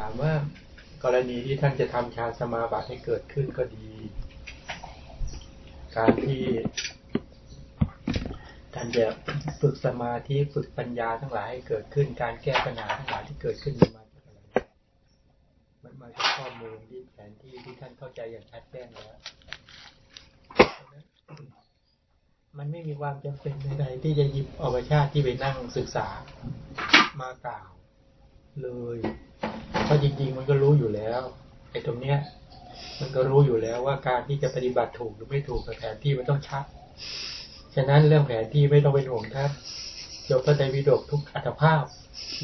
ถามว่ากรณีที่ท่านจะทำฌานสมาบัติให้เกิดขึ้นก็ดี การที่ท่านจะฝึกสมาธิฝึกปัญญาทั้งหลายให้เกิดขึ้น การแก้ปัญหาทั้งหลายที่เกิดขึ้นมันมาจากอะไรมันมาจากข้อมูลที่แผนที่ที่ท่านเข้าใจอย่างชัดแจ้งแล้วมันไม่มีความจำเป็นใดๆที่จะหยิบอวชาติที่ไปนั่งศึกษามากล่าว เลยเพราะจริง ๆ มันก็รู้อยู่แล้วไอ้ตรงเนี้ย มันก็รู้อยู่แล้วว่าการที่จะปฏิบัติถูกหรือไม่ถูกกับแผนที่มันต้องชัด ฉะนั้นเรื่องแผนที่ไม่ต้องเป็นห่วงท่านยกพระไตรปิฎกทุกอัตภาพ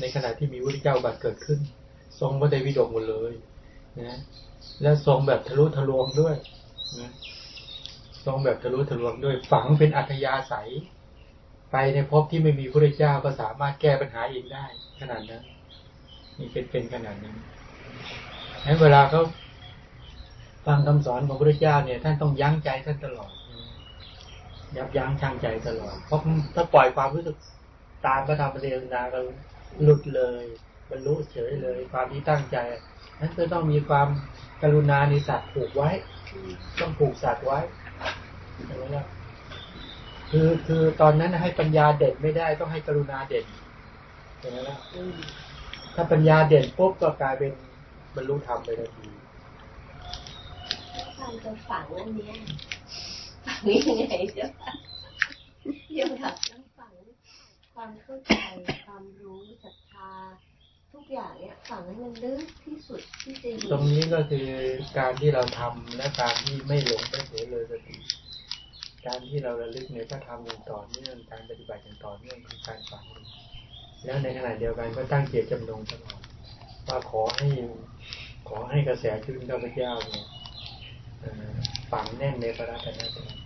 ในขณะที่มีวุฒิเจ้าบัตรเกิดขึ้น ทรงพระไตรปิฎกหมดเลยนะและทรงแบบทะลุทะลวงด้วยนะทรงแบบทะลุทะลวงด้วยฝังเป็นอัธยาศัย ไปในภพที่ไม่มีพระเจ้าก็สามารถแก้ปัญหาเองได้ ขนาดนั้น นี่เป็นเป็นขนาดนั้นนั้นเวลาเขาฟังคำสอนของพระเจ้าเนี่ยท่านต้องยั้งใจท่านตลอด ยับยั้งชั่งใจตลอด เพราะถ้าปล่อยความรู้สึกตามพระธรรมเทศนาก็หลุดเลยบรรลุเฉยเลย ความที่ตั้งใจนั้นก็ต้องมีความกรุณาในสัตว์ผูกไว้ ต้องผูกสัตว์ไว้ใช่ไหมล่ะคือคือตอนนั้นให้ปัญญาเด่นไม่ได้ต้องให้กรุณาเด่นใช่ไหมล่ะ ถ้าปัญญาเด่นปุ๊บก็กลายเป็นบรรลุธรรมไปทันทีการจะฝังอันนี้ฝังยังไงเจ้าค่ะเดี๋ยวถักต้องฝังความเข้าใจความรู้ศรัทธาทุกอย่างเนี่ยฝังให้มันลึกที่สุดที่จะตรงนี้ก็คือการที่เราทำและการที่ไม่หลงไปเสียเลยสติการที่เราระลึกในพระธรรมอย่างต่อเนื่องการปฏิบัติอย่างต่อเนื่องคือการฝัง แล้วในขณะเดียวกันก็ตั้งเจตจำนงตลอดว่าขอให้ขอให้กระแสชีวิตข้าพเจ้าเนี่ยฝังแน่นในพระราชนตรัย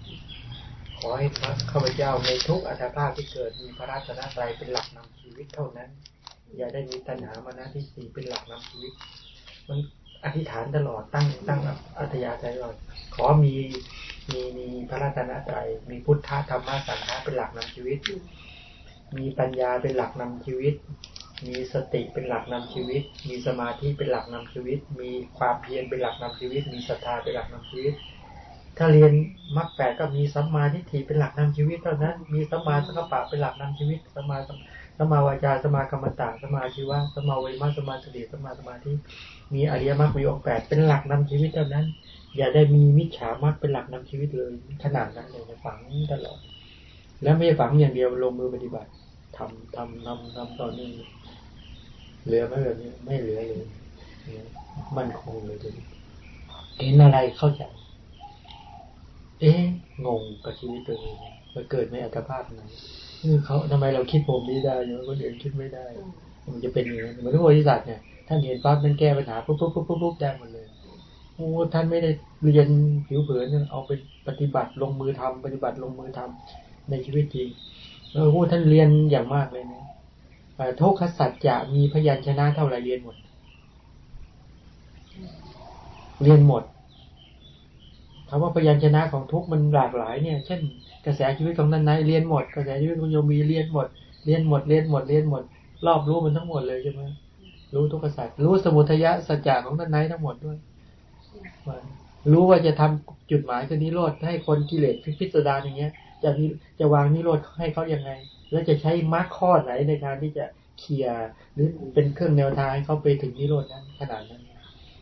ขอให้พระข้าพเจ้าในทุกอัตภาพที่เกิดมีพระราชนตรัยเป็นหลักนำชีวิตเท่านั้น อย่าได้มีตัณหามานะที่สี่เป็นหลักนำชีวิต มันอธิษฐานตลอดตั้งตั้งอัธยาศัยตลอดขอมีมีมีพระราชนตรัยมีพุทธธรรมะสังฆะเป็นหลักนำชีวิต มีปัญญาเป็นหลักนำชีวิต มีสติเป็นหลักนำชีวิต มีสมาธิเป็นหลักนำชีวิต มีความเพียรเป็นหลักนำชีวิต มีศรัทธาเป็นหลักนำชีวิต ถ้าเรียนมรรคแปดก็มีสัมมาทิฏฐิเป็นหลักนำชีวิตเท่านั้น มีสัมมาสังกัปปะเป็นหลักนำชีวิตสัมมาสัมมาวาจาสัมมากรรมตาสัมมาชีวะสัมมาวิมัสสัมมาสติสัมมาสมาธิมีอริยมรรคมีองค์แปดเป็นหลักนำชีวิตเท่านั้น อย่าได้มีมิจฉามรรคเป็นหลักนำชีวิตเลยขนาดนั้นเลยฝังตลอด แล้วไม่ฝังอย่างเดียวลงมือปฏิบัติทำทำทำทำต่อเนื่องเหลือไหมแบบนี้ไม่เหลือเลยมันคงเลยทีเห็นอะไรเข้าใจเอ๊ะงงกับชีวิตตัวเองมันเกิดในอัตภาพไหนคือเขาทำไมเราคิดผมนี้ได้เยอะคนอื่นคิดไม่ได้ มันจะเป็นอย่างนี้เหมือนทุกบริษัทเนี่ยท่านเห็นปั๊บท่านแก้ปัญหาปุ๊บปุ๊บปุ๊บปุ๊บได้หมดเลยโอ้ท่านไม่ได้เรียนผิวเผินเอาไปปฏิบัติลงมือทำปฏิบัติลงมือทำ ในชีวิตจริงเออท่านเรียนอย่างมากเลยนะทุกขสัจจะมีพยัญชนะเท่าไรเรียนหมด เรียนหมดคำว่าพยัญชนะของทุกมันหลากหลายเนี่ย เช่น กระแสชีวิตของนั้นไหนเรียนหมด กระแสชีวิตของโยมีเรียนหมด เรียนหมด เรียนหมด เรียนหมด รอบรู้มันทั้งหมดเลยใช่ไหมรู้ทุกขสัจรู้สมุทัยสัจจะของนั้นไหนทั้งหมดด้วย รู้ว่าจะทำจุดหมายคือนิโรธให้คนกิเลสพิสดารอย่างเงี้ย จะจะวางนิโรธให้เขายังไง แล้วจะใช้มรรคข้อไหนในการที่จะเคลียร์หรือเป็นเครื่องแนวทางให้เขาไปถึงนิโรธนั้นขนาดนั้น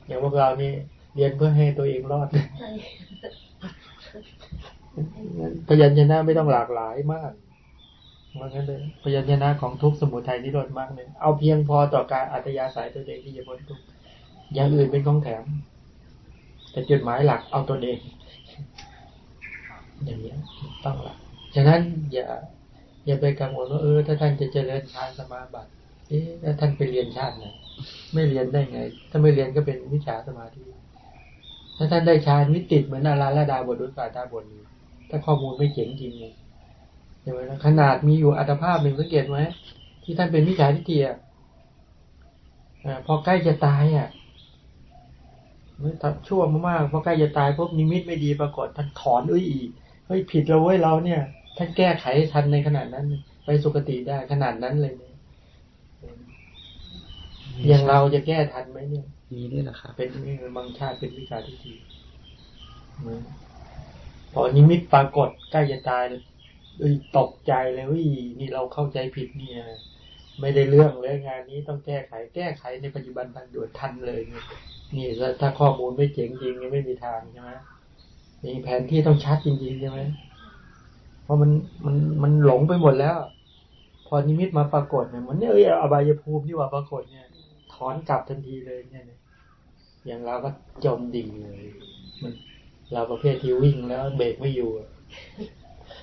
อย่างพวกเรานี่เรียนเพื่อให้ตัวเองรอดพยัญชนะไม่ต้องหลากหลายมากมันก็เลยพยัญชนะของทุกสมุทัยนิโรธมากเลยเอาเพียงพอต่อการอัตยาสายตัวเองที่จะพ้นทุกอย่างอื่นเป็นของแถม แต่จุดหมายหลักเอาตัวเอง อย่างนี้ต้องลักฉะนั้นอย่า อย่าไปกังวลว่าเออถ้าท่านจะเจริญฌานสมาบัติเอ๊ะแล้วท่านไปเรียนชาติไหนไม่เรียนได้ไง ถ้าไม่เรียนก็เป็นวิชาสมาธิถ้าท่านได้ฌานวิติดเหมือนอาราลดาบทดุสาตาบทนี้ถ้าข้อมูลไม่เจ๋งจริงเลยใช่ไหมขนาดมีอยู่อัตภาพหนึ่งสังเกตไหมที่ท่านเป็นวิชาทิฏฐิอะพอใกล้จะตายอะไม่ทัชั่วมากๆพอใกล้จะตายพบนิมิตไม่ดีปรากฏท่านถอนเอ้ยอีก เฮ้ยผิดเราเว้ยเราเนี่ยท่านแก้ไขทันในขนาดนั้น ไปสุคติได้ขนาดนั้นเลยอย่างเราจะแก้ทันไหมเนี่ยมีนี่แหละครับเป็นบางชาติเป็นวิชาที่ดีเหมือนพอนิมิตปรากฏใกล้จะตายเลยเอ้ยตกใจเลยวินี่เราเข้าใจผิดเนี่ย ไม่ได้เรื่องเลยงานนี้ต้องแก้ไข แก้ไขในปัจจุบันทันด่วนทันเลยเนี่ยนี่ถ้าข้อมูลไม่เจ๋งจริงไม่มีทางใช่ไหม มีแผนที่ต้องชัดจริงๆใช่ไหมเพราะมันมันมันหลงไปหมดแล้ว พอนิมิตมาปรากฏเนี่ยมันเนี่ยเอ้ยอบายภูมิที่ว่าปรากฏเนี่ย ถอนกลับทันทีเลยเนี่ยอย่างเราก็จมดิ่งเลย มันเราประเภทที่วิ่งแล้ว เบรกไม่อยู่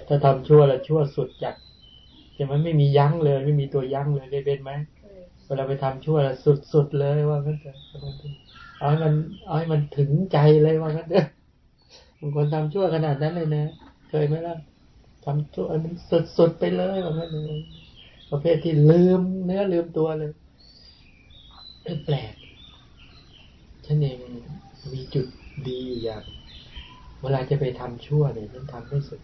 ถ้าทำชั่วแล้วชั่วสุดจัดจะมันไม่มียั้งเลย ไม่มีตัวยั้งเลยได้เป็นไหมเวลาไปทำชั่วแล้วสุดสุดเลยว่างั้นเถอะเอาให้มันเอาให้มันถึงใจเลยว่างั้นเถอะ บางคนทำชั่วขนาดนั้นเลยนะ เคยไหมล่ะทำชั่วมันสุดสุดไปเลยว่างั้นเลยประเภทที่ลืมเนื้อลืมตัวเลยแปลกฉันเองมีจุดดีอย่างเวลาจะไปทำชั่วเนี่ยฉันทำไม่สุด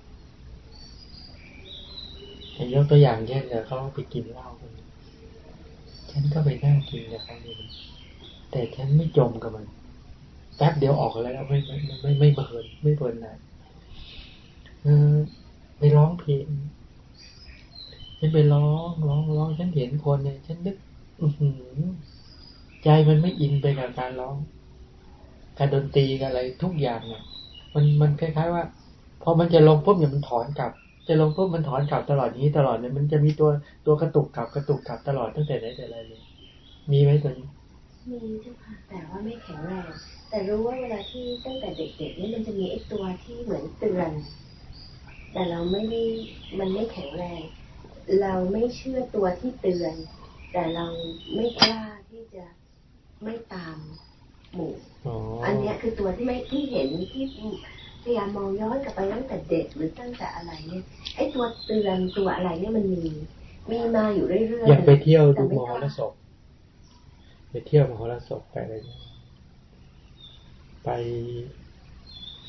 อย่างยกตัวอย่างเช่นเนี่ยเขาไปกินเหล้าฉันก็ไปนั่งกินกับเขาเนี่ยแต่ฉันไม่จมกับมัน ป๊บเดียวออกแล้วไม่ไม่ไม่ไม่ไม่เบิร์นไม่เบิร์นไหนเออไปร้องเพลงฉันไปร้องร้องร้องฉันเห็นคนเนี่ยฉันนึกอือหือใจมันไม่อินไปกับการร้องการดนตรีกับอะไรทุกอย่างเนี่ยมันมันคล้ายๆว่าพอมันจะลงปุ๊บเนี่ยมันถอนกลับ จะลงปุ๊บมันถอนกลับตลอดนี้ตลอดเนี่ยมันจะมีตัวตัวกระตุกกลับกระตุกกลับตลอดตั้งแต่ไหนแต่ไรเลยมีไหมตัวนี้มีเจ้าค่ะแต่ว่าไม่แข็งแรง แต่รู้ว่าเวลาที่ตั้งแต่เด็กๆนี่มันจะมีไอ้ตัวที่เหมือนเตือน แต่เราไม่ได้มันไม่แข็งแรง เราไม่เชื่อตัวที่เตือน แต่เราไม่กล้าที่จะไม่ตามหมู่อ๋ออันเนี้ยคือตัวที่ไม่ที่เห็นที่พยายามมองย้อนกลับไปตั้งแต่เด็กหรือตั้งแต่อะไรเนี่ยไอ้ตัวเตือนตัวอะไรเนี่ยมันมีมีมาอยู่เรื่อยๆอย่างไปเที่ยวแต่ดูไม่มกหล้ารสพไปเที่ยวมหรสพไปอะไรเงี้ย ไป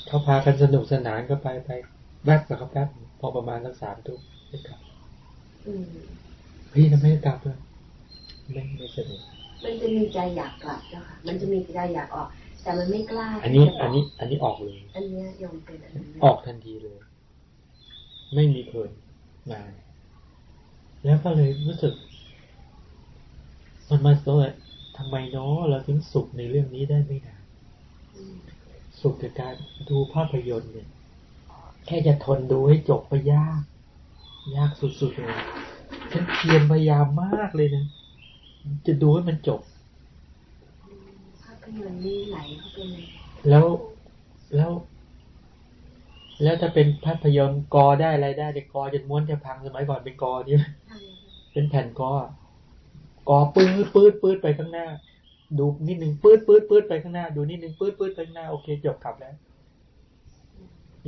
เขาพากันสนุกสนานก็ไปไปแวบกับเขาแป๊บพอประมาณสักสามทุ่มไม่กลับอืมเฮ้ยทำไมไม่กลับเลยไม่ไม่สนุกมันจะมีใจอยากกลับเจ้าค่ะ มันจะมีใจอยากออก แต่มันไม่กล้า อันนี้ที่จะบกอันนี้ อันนี้ออกเลย อันเนี้ยยอมเป็นอันนี้ออกทันทีเลย ไม่มีเพลินนานแล้วก็เลยรู้สึก มันมาตัวทำไมเนาะเราถึงสุขในเรื่องนี้ได้ไม่นานอืม สุขกับการดูภาพยนตร์เนี่ย แค่จะทนดูให้จบไปยาก ยากสุดๆเลยฉันเพียรพยายามมากเลยนะจะดูให้มันจบภาพยนตร์นี่ไหลเข้าไปเลยแล้วแล้ว แล้วถ้าเป็นภาพยนตร์กอได้อะไรได้แต่กอจนม้วนจะพังสมัยก่อนเป็นกอนี่ใช่เป็นแผ่นกอกอปื้ดปื้ดปื้ดไปข้างหน้า ดูนิดหนึ่งปื้ดปื้ดปื้ดไปข้างหน้า ดูนิดหนึ่งปื้ดปื้ดไปข้างหน้าโอเคจบกลับแล้ว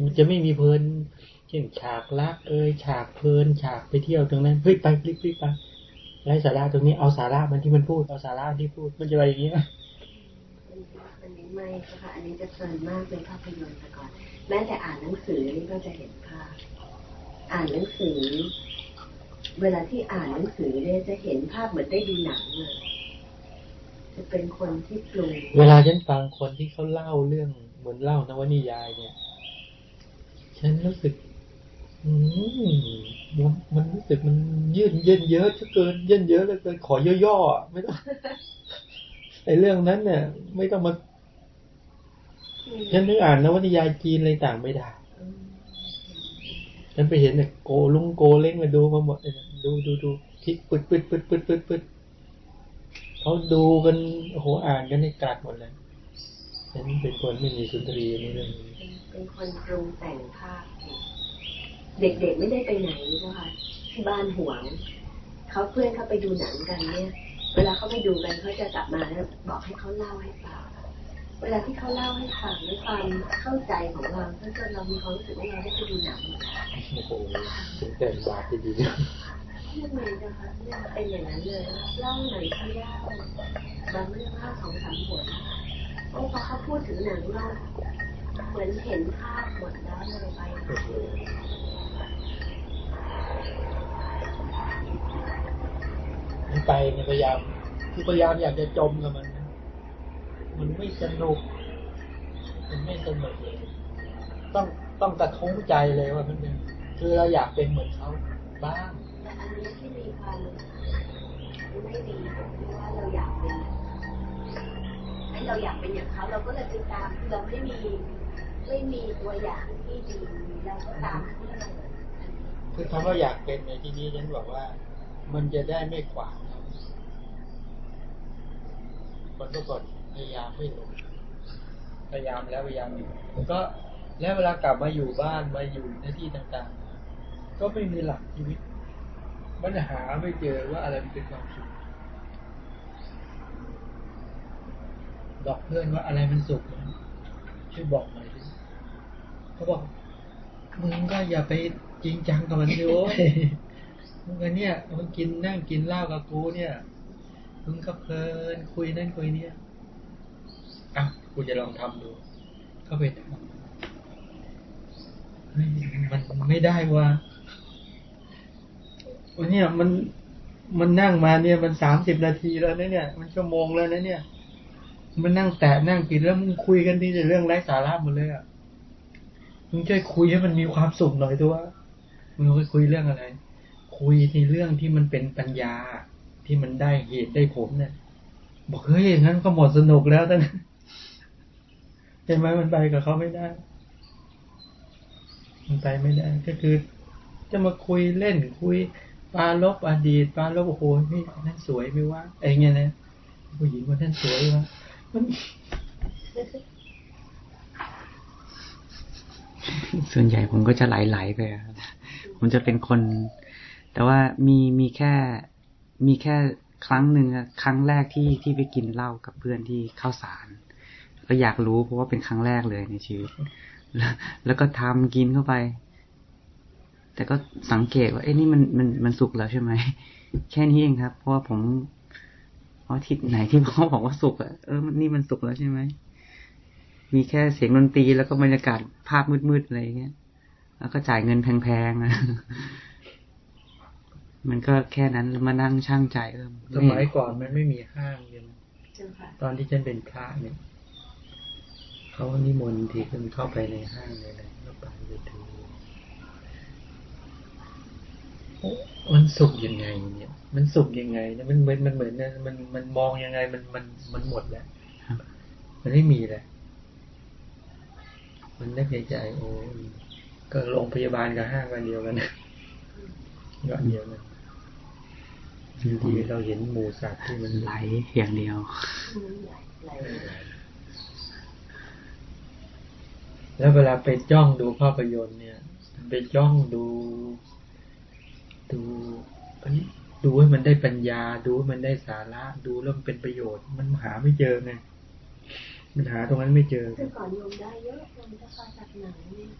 มันจะไม่มีเพลินเช่นฉากรัก เอยฉากเพลิน ฉากไปเที่ยวตรงนั้นเฮ้ยไปคลิกคลิกไปไร้สาระตรงนี้เอาสาระมันที่มันพูดเอาสาระที่พูดมันจะไปอย่างนี้อันนี้ไม่ค่ะอันนี้จะเพลินมากเป็นภาพยนตร์แต่ก่อนแม้แต่อ่านหนังสือนี่ก็จะเห็นภาพอ่านหนังสือ เวลาที่อ่านหนังสือเนี่ยจะเห็นภาพเหมือนได้ดูหนังเลย จะเป็นคนที่ปรุงเวลาฉันฟังคนที่เขาเล่าเรื่องเหมือนเล่านวนิยายเนี่ย ฉันรู้สึกอืมมันมันรู้สึกมันยืดเยินเยอะเหลือเกินเยินเยอะเหลือเกินขอย่อๆอะไม่ต้องไอ้เรื่องนั้นเนี่ย ไม่ต้องมาฉันนึกอ่านนวนิยายจีนอะไรต่างไม่ได้ฉันไปเห็นเนี่ยโกลุงโกเล้งมาดูมาหมดเลยดูดูดูคลิกปึดปึดปึดปึดปึดปึด เขาดูกันโอ้โหอ่านกันในกลัดหมดเลยฉันเป็นคนไม่มีสุนทรีย์นเรื่องเป็นเป็นคนปรุงแต่งภาพ เด็กๆไม่ได้ไปไหนเจ้าค่ะที่บ้านห่วงเขาเพื่อนเขาไปดูหนังกันเนี่ย เวลาเขาไปดูกันเขาจะกลับมาแล้วบอกให้เขาเล่าให้ฟังเวลาที่เขาเล่าให้ฟังด้วยความเข้าใจของเราถ้าเกิดเรามีความรู้สึกว่าเราได้ไปดูหนังโอ้โหถึงแต่บาปดี ๆเรื่องนี้นะคะเนี่ยเป็นอย่างนั้นเลยเล่าหน่อยที่เล่าบางเรื่องเล่าสองสามบทโอ้พอเขาพูดถึงหนังเราเหมือนเห็นภาพหมดแล้วเลยไปโอ้โหไปพยายามคือพยายามอยากจะจมกับมัน มันไม่สนุก มันไม่สนุกเลยต้องต้องกระทุ้งใจเลยว่ามันเป็นคือเราอยากเป็นเหมือนเขาบ้าง ที่มีความไม่ดีตรงที่ว่าเราอยากเป็นให้เราอยากเป็นอย่างเขาเราก็เลยไปตามเราไม่มีไม่มีตัวอย่างที่ดีเราก็ตามเพื่อเราคือคำว่าอยากเป็นในที่นี้ฉันบอกว่า มันจะได้ไม่ขวางเราคนทุกคนพยายามไม่หลงพยายามแล้วพยายามอีกก็แล้วเวลากลับมาอยู่บ้านมาอยู่ในที่ต่างๆ ก็ไม่มีหลักชีวิต มันหาไม่เจอว่าอะไรเป็นความสุขบอกเพื่อนว่าอะไรมันสุขนะช่วยบอกหน่อยดิเขาบอกมึงก็อย่าไปจริงจังกับมันดิโว้ยมึงก็เนี่ย มึงกินนั่งกินเหล้ากับกูเนี่ยมึงก็เพลินคุยนั่นคุยเนี่ยอะกูจะลองทำดูก็ไปทำเฮ้ยมันไม่ได้ว่ะ วันนี้มันมันนั่งมาเนี่ยมันสามสิบนาทีแล้วนะเนี่ย มันชั่วโมงแล้วนะเนี่ย มันนั่งแตะนั่งกินแล้วมึงคุยกันที่เรื่องไร้สาระหมดเลยอะมึงช่วยคุยให้มันมีความสุขหน่อยตัวมึงไปคุยเรื่องอะไร คุยในเรื่องที่มันเป็นปัญญาที่มันได้เหตุได้ผลเนี่ยบอกเฮ้ยงั้นก็หมดสนุกแล้วตั้งเห็นไหมมันไปกับเขาไม่ได้ มันไปไม่ได้ ก็คือ จะมาคุยเล่นคุย ปาลบอดีตปาลบโอ้โหนี่นั่นสวยไหม่ว่าไอ้เงี้ยนะผู้หญิงคนนั้นสวยวะมันส่วนใหญ่ผมก็จะไหลๆไปครับผมจะเป็นคน แต่ว่ามีมีแค่มีแค่ครั้งหนึ่งครั้งแรกที่ที่ไปกินเหล้ากับเพื่อนที่เข้าสาร ก็อยากรู้เพราะว่าเป็นครั้งแรกเลยในชีวิตแล้วแล้วก็ทำกินเข้าไป แต่ก็สังเกตว่าเอ้นี่มันมันมันสุกแล้วใช่ไหมแค่นี้เองครับ เพราะว่าผมเพราะที่ไหนที่เขาบอกว่าสุกอะเออมันนี่มันสุกแล้วใช่ไหมมีแค่เสียงดนตรีแล้วก็บรรยากาศภาพมืดๆอะไรอย่างเงี้ย แล้วก็จ่ายเงินแพงๆอะมันก็แค่นั้นมานั่งช่างใจเออสมัยก่อนมันไม่มีห้างเลยนะเจ้าค่ะตอนที่ฉันเป็นพระเนี่ยเขานิมนต์ทีขึ้นเข้าไปในห้างเลยนะแล้วไปไปดูโอ้ มันสุขยังไงเนี่ย มันสุขยังไงนะมันเหมือนมันเหมือนนะมันมันมองยังไง มันมันมันหมดแล้วครับมันไม่มีแล้วมันนึกในใจโอ้ยก็โรงพยาบาลกับห้างกันเดียวกันนะก็อันเดียวกันบางทีเราเห็นหมูสัตว์ที่มันไหลอย่างเดียวไหลแล้วเวลาไปจ้องดูภาพยนตร์เนี่ย ไปจ้องดู ดูเอ้ยดูให้มันได้ปัญญา ดูให้มันได้สาระ ดูแล้วมันเป็นประโยชน์ มันหาไม่เจอไงมันหาตรงนั้นไม่เจอแต่ก่อนโยมได้เยอะโยมจะฟังจากหนังเนี่ย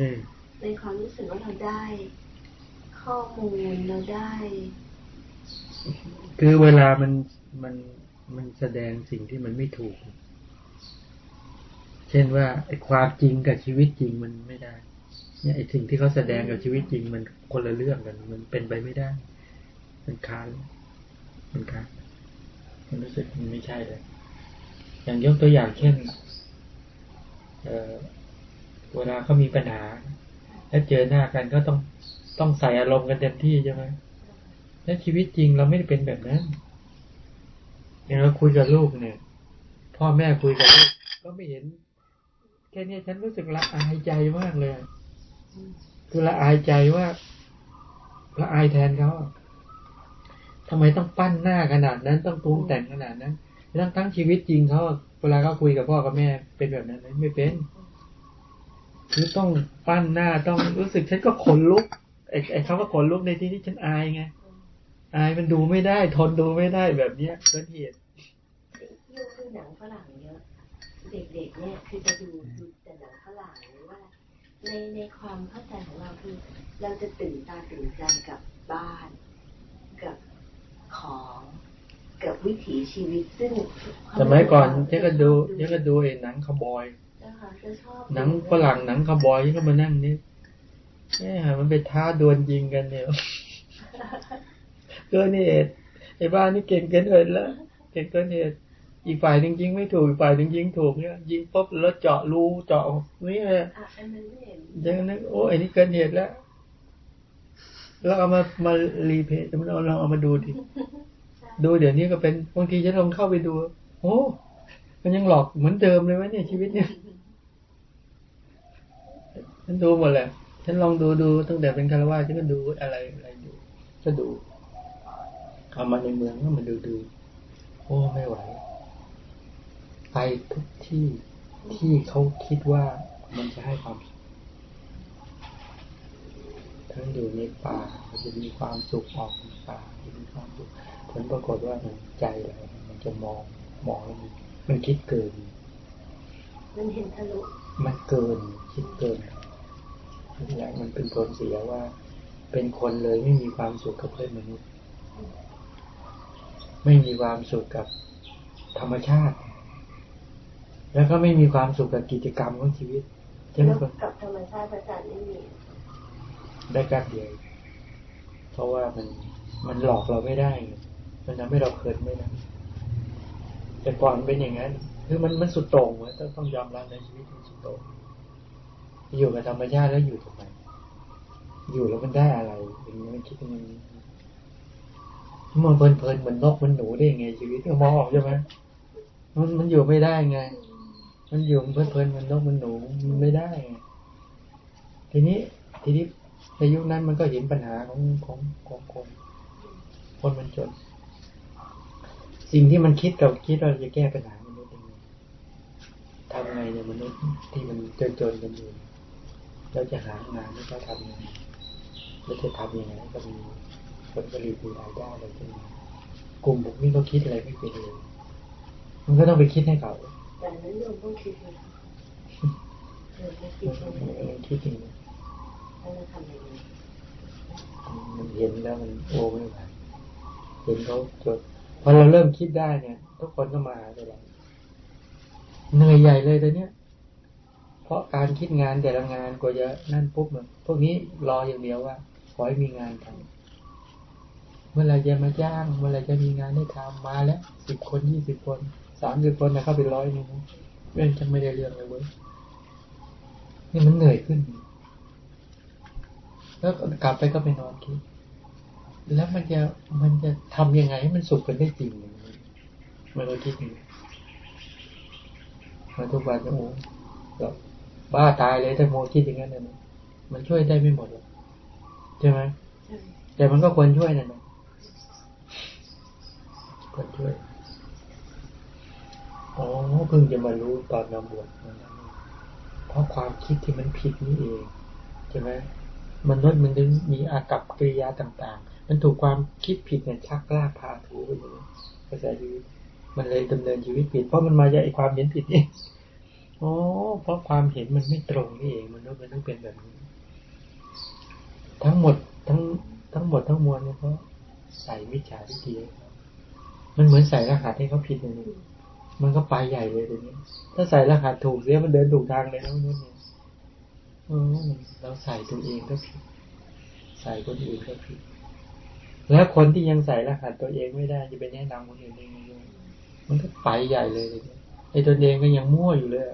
นี่ในความรู้สึกว่าเราได้ ข้อมูลเราได้ คือเวลามันมันมันแสดงสิ่งที่มันไม่ถูก เช่นว่าไอ้ความจริงกับชีวิตจริงมันไม่ได้ เนี่ยไอ้สิ่งที่เขาแสดงกับชีวิตจริงมันคนละเรื่องกัน มันเป็นไปไม่ได้ มันค้านมันค้านมันรู้สึกมันไม่ใช่เลย อย่างยกตัวอย่างเช่น เอ่อเวลาเขามีปัญหา แล้วเจอหน้ากันก็ต้องต้องใส่อารมณ์กันเต็มที่ใช่ไหมแล้วชีวิตจริงเราไม่ได้เป็นแบบนั้นอย่างเราคุยกับลูกเนี่ย พ่อแม่คุยกับลูกก็ไม่เห็นแค่นี้ฉันรู้สึกละอายใจมากเลย คือละอายใจว่าละอายแทนเขาอะทำไมต้องปั้นหน้าขนาดนั้น ต้องปรุงแต่งขนาดนั้นทั้งทั้งชีวิตจริงเขาเวลาเขาคุยกับพ่อกับแม่เป็นแบบนั้นไหมไม่เป็นคือต้องปั้นหน้าต้องรู้สึกฉันก็ขนลุกไอ้ไอ้คำว่าขนลุกในที่นี้ฉันอายไงอายมันดูไม่ได้ ทนดูไม่ได้แบบเนี้ยเกินเหตุโยมดูหนังฝรั่งเยอะเด็กๆเนี่ยคือจะดูดูแต่หนังฝรั่งหรือว่า ในในความเข้าใจของเราคือ เราจะตื่นตาตื่นใจกับบ้าน กับของกับวิถีชีวิตซึ่งสมัยก่อนฉันก็ดูฉันก็ดูไอ้หนังคาวบอยนะคะจะชอบหนังฝรั่งหนังคาวบอยที่เขามานั่งนี่เนี่ยมันไปท้าดวลยิงกันเนี่ยเกินนี่เอ็ดไอ้บ้านนี่เก่งเกินเลยแล้วเหตุเกิดเหตุ อีกฝ่ายหนึ่งยิงไม่ถูกอีกฝ่ายหนึ่งยิงถูกเนี่ย ยิงปุ๊บแล้วเจาะรูเจาะนี่เลยอะอันนั้นไม่เห็นยังนึกโอ้ไอ้นี่เกินเหตุแล้วแล้วเอามามารีเพย์มันเอาลองเอามาดูดิดูเดี๋ยวนี้ก็เป็นบางทีฉันลองเข้าไปดูโอ้มันยังหลอกเหมือนเดิมเลยวะเนี่ยชีวิตเนี่ยฉันดูหมดแหละฉันลองดูดูตั้งแต่เป็นคารวะฉันก็ดูอะไรอะไรดูก็ดูเอามาในเมืองก็มาดูดูโอ้ไม่ไหว ไปทุกที่ที่เขาคิดว่ามันจะให้ความสุขทั้งอยู่ในป่าจะมีความสุขออกในป่าจะมีความสุขผลปรากฏว่าใจเรามันจะมองมองแล้วมันคิดเกิน มันเห็นทะลุมันเกินคิดเกินนี่แหละมันเป็นผลเสียว่า เป็นคนเลยไม่มีความสุขกับเพื่อนมนุษย์ ไม่มีความสุขกับธรรมชาติ แล้วก็ไม่มีความสุขกับกิจกรรมของชีวิตใช่ไหมแล้วคนกับธรรมชาติพระอาจารย์ไม่มี ได้แป๊บเดียว เพราะว่ามันมันหลอกเราไม่ได้ไงมันทำให้เราเพลินไม่ได้แต่ก่อนเป็นอย่างนั้น คือมันมันสุดโต่งเลยต้องต้องยอมรับในชีวิตมันสุดโต่งอยู่กับธรรมชาติแล้วอยู่ทำไม อยู่แล้วมันได้อะไรอย่างนี้มันคิดอย่างนี้มันเพลินเพลินเหมือนนกเหมันหนูได้ยังไงชีวิตก็มองออกใช่ไหมมันมันอยู่ไม่ได้ไง มันอยู่เพลินเพลินมันนกมันหนูมันไม่ได้ ทีนี้ทีนี้ในยุคนั้นมันก็เห็นปัญหาของของของคนคนมันจน สิ่งที่มันคิดกับคิดว่าจะแก้ปัญหามนุษย์ยังไงทำไงเนี่ยมนุษย์ที่มันจนจนกันอยู่เราจะหางานให้เขาทำยังไงเราจะทำยังไงให้เขามีผลผลิตมีรายได้อะไรขึ้นมากลุ่มพวกนี้เขาคิดอะไรไม่เป็นเลยมันก็ต้องไปคิดให้เขา แต่นั้นโยมต้องคิดเลยโยมต้องคิดมันเองคิดองแล้วเราทำยังไงมันเห็นแล้วมันโอ้ไม่ไหวเห็นเขาจนพอเราเริ่มคิดได้เนี่ย ทุกคนก็มาเราเหนื่อยใหญ่เลยตอนเนี้ยเพราะการคิดงานแต่ละงานกว่าจะนั่นปุ๊บเนี่ยพวกนี้รออย่างเดียวว่าขอให้มีงานทำเมื่อไหรจะมาจ้าง เมื่อไหรจะมีงานให้ทำมาแล้วสิบคนยี่สิบคน สามสิบคนนะเข้าไปร้อยหนึงนะเรื่องจังไม่ได้เรื่องเลยเว้ยนี่มันเหนื่อยขึ้น แล้วกลับไปก็ไปนอนคิดแล้วมันจะมันจะทำยังไงให้มันสุขกันได้จริงมันก็คิดอย่างนี้มาทุกวันก็โอ้แบบบ้าตายเลยถ้าโมคิดอย่างนั้นนะมันช่วยได้ไม่หมดหรอกใช่ไหมใช่แต่มันก็ควรช่วยนะนะควรช่วย อ๋อเพิ่งจะมารู้ตอนนำบวชเพราะความคิดที่มันผิดนี่เองใช่ไหมมนุษย์มันถึงมีอากับกิริยาต่าง ๆ มันถูกความคิดผิดเนี่ยชักลากพาถูไปเลยกระแสชีวิตมันเลยดำเนินชีวิตผิด เพราะมันมาจากไอ้ความเห็นผิดนี่อ๋อเพราะความเห็นมันไม่ตรงนี่เองมนุษย์มันต้องเป็นแบบนี้ ทั้งหมดทั้งทั้งหมดทั้งมวลเนี่ยเขาใส่มิจฉาทิฏฐิมันเหมือนใส่รหัสให้เขาผิดเลยนี่ มันก็ไปใหญ่เลยทีนี้ ถ้าใส่รหัสถูกเสียมันเดินถูกทางเลยนะนุษย์เนี่ยเราใส่ตัวเองก็ผิด ใส่คนอื่นก็ผิด แล้วคนที่ยังใส่รหัสตัวเองไม่ได้จะไปแนะนำคนอื่นได้ไงมันก็ไปใหญ่เลยเลยไอ้ตัวเองก็ยังมั่วอยู่เลย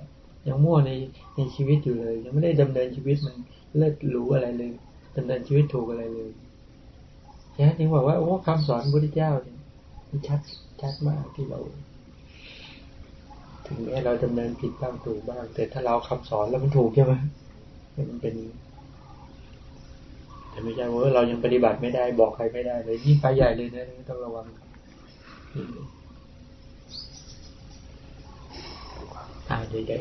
ยังมั่วในในชีวิตอยู่เลย ยังไม่ได้ดำเนินชีวิตมันเลิศหรูอะไรเลยดำเนินชีวิตถูกอะไรเลยแค่ถึงบอกว่าโอ้คำสอนพระพุทธเจ้าเนี่ยมันชัดชัดมากที่เรา ถึงแม้เราดำเนินผิดบ้างถูกบ้าง แต่ถ้าเราคำสอนแล้วมันถูกใช่ไหมมันเป็น แต่ไม่ใช่ว่าเรายังปฏิบัติไม่ได้บอกใครไม่ได้เลยยิ่งไปใหญ่เลยนะต้องระวังตายใหญ่